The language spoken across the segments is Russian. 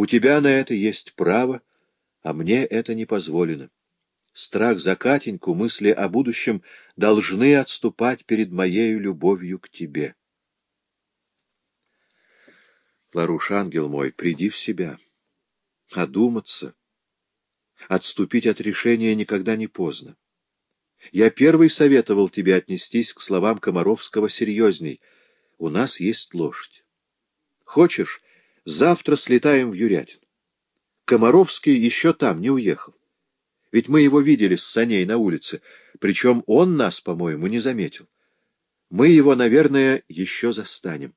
У тебя на это есть право, а мне это не позволено. Страх за Катеньку, мысли о будущем должны отступать перед моей любовью к тебе. Ларуш, ангел мой, приди в себя. Одуматься. Отступить от решения никогда не поздно. Я первый советовал тебе отнестись к словам Комаровского серьезней. У нас есть лошадь. Хочешь, завтра слетаем в Юрятин. Комаровский еще там не уехал. Ведь мы его видели с саней на улице, причем он нас, по-моему, не заметил. Мы его, наверное, еще застанем.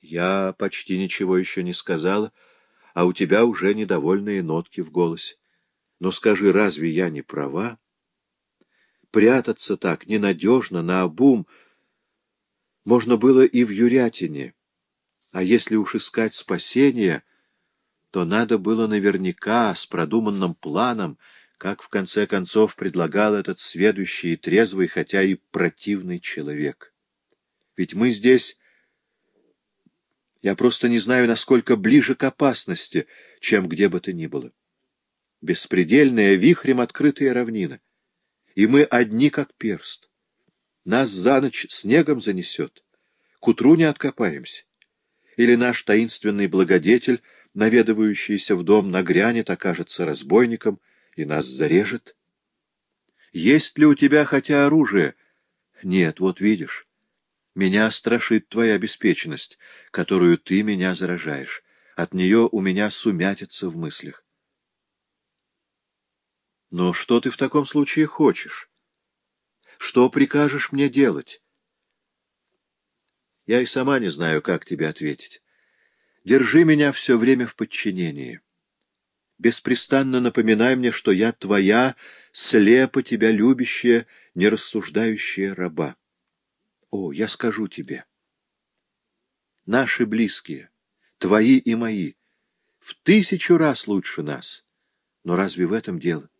Я почти ничего еще не сказала, а у тебя уже недовольные нотки в голосе. Но скажи, разве я не права? Прятаться так ненадежно, наобум. Можно было и в Юрятине. А если уж искать спасения, то надо было наверняка, с продуманным планом, как в конце концов предлагал этот сведущий и трезвый, хотя и противный человек. Ведь мы здесь... Я просто не знаю, насколько ближе к опасности, чем где бы то ни было беспредельная вихрем открытая равнина, и мы одни, как перст. Нас за ночь снегом занесет, к утру не откопаемся. Или наш таинственный благодетель, наведывающийся в дом, нагрянет, окажется разбойником и нас зарежет. Есть ли у тебя хотя оружие? Нет, вот видишь. Меня страшит твоя беспечность, которую ты меня заражаешь. От нее у меня сумятится в мыслях. Но что ты в таком случае хочешь? Что прикажешь мне делать? Я и сама не знаю, как тебе ответить. Держи меня все время в подчинении. Беспрестанно напоминай мне, что я твоя, слепо тебя любящая, нерассуждающая раба. О, я скажу тебе. Наши близкие, твои и мои, в тысячу раз лучше нас. Но разве в этом дело?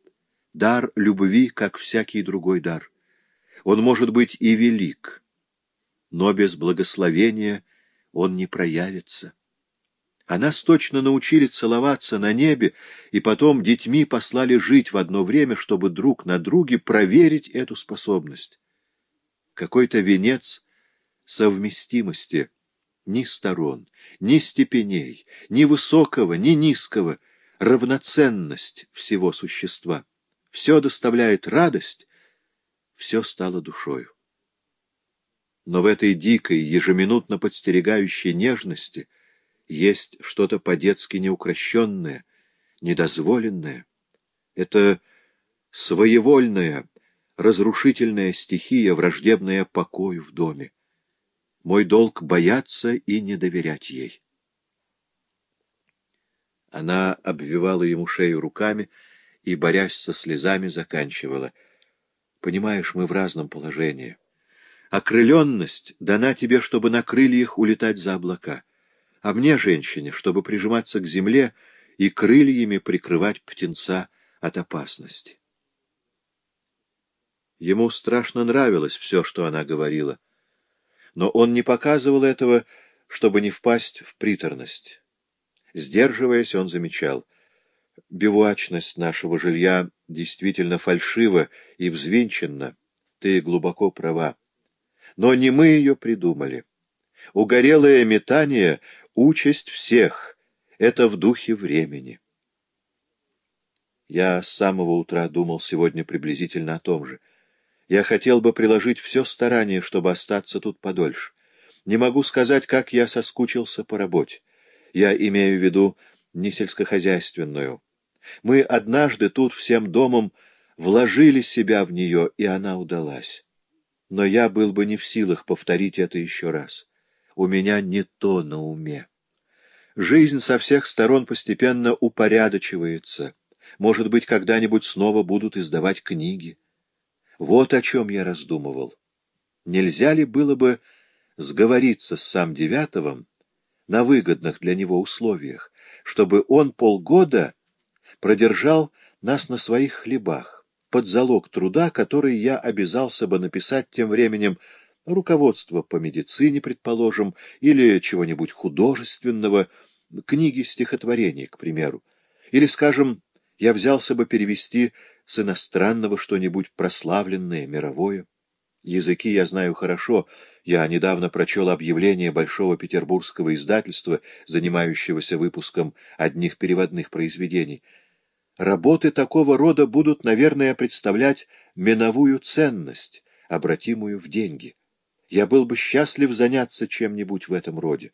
Дар любви, как всякий другой дар. Он может быть и велик, но без благословения он не проявится. А нас точно научили целоваться на небе, и потом детьми послали жить в одно время, чтобы друг на друге проверить эту способность. Какой-то венец совместимости ни сторон, ни степеней, ни высокого, ни низкого, равноценность всего существа все доставляет радость, все стало душою. Но в этой дикой, ежеминутно подстерегающей нежности есть что-то по-детски неукрощенное, недозволенное. Это своевольная, разрушительная стихия, враждебная покою в доме. Мой долг — бояться и не доверять ей. Она обвивала ему шею руками, и, борясь со слезами, заканчивала. «Понимаешь, мы в разном положении. Окрыленность дана тебе, чтобы на крыльях улетать за облака, а мне, женщине, чтобы прижиматься к земле и крыльями прикрывать птенца от опасности». Ему страшно нравилось все, что она говорила, но он не показывал этого, чтобы не впасть в приторность. Сдерживаясь, он замечал — бивуачность нашего жилья действительно фальшива и взвинчена. Ты глубоко права. Но не мы ее придумали. Угорелое метание — участь всех. Это в духе времени. Я с самого утра думал сегодня приблизительно о том же. Я хотел бы приложить все старание, чтобы остаться тут подольше. Не могу сказать, как я соскучился по работе. Я имею в виду не сельскохозяйственную. Мы однажды тут всем домом вложили себя в нее, и она удалась. Но я был бы не в силах повторить это еще раз. У меня не то на уме. Жизнь со всех сторон постепенно упорядочивается. Может быть, когда-нибудь снова будут издавать книги. Вот о чем я раздумывал. Нельзя ли было бы сговориться с сам Девятовым на выгодных для него условиях, чтобы он полгода продержал нас на своих хлебах, под залог труда, который я обязался бы написать тем временем руководство по медицине, предположим, или чего-нибудь художественного, книги стихотворений, к примеру. Или, скажем, я взялся бы перевести с иностранного что-нибудь прославленное, мировое. Языки я знаю хорошо. Я недавно прочел объявление Большого петербургского издательства, занимающегося выпуском одних переводных произведений. Работы такого рода будут, наверное, представлять миновую ценность, обратимую в деньги. Я был бы счастлив заняться чем-нибудь в этом роде.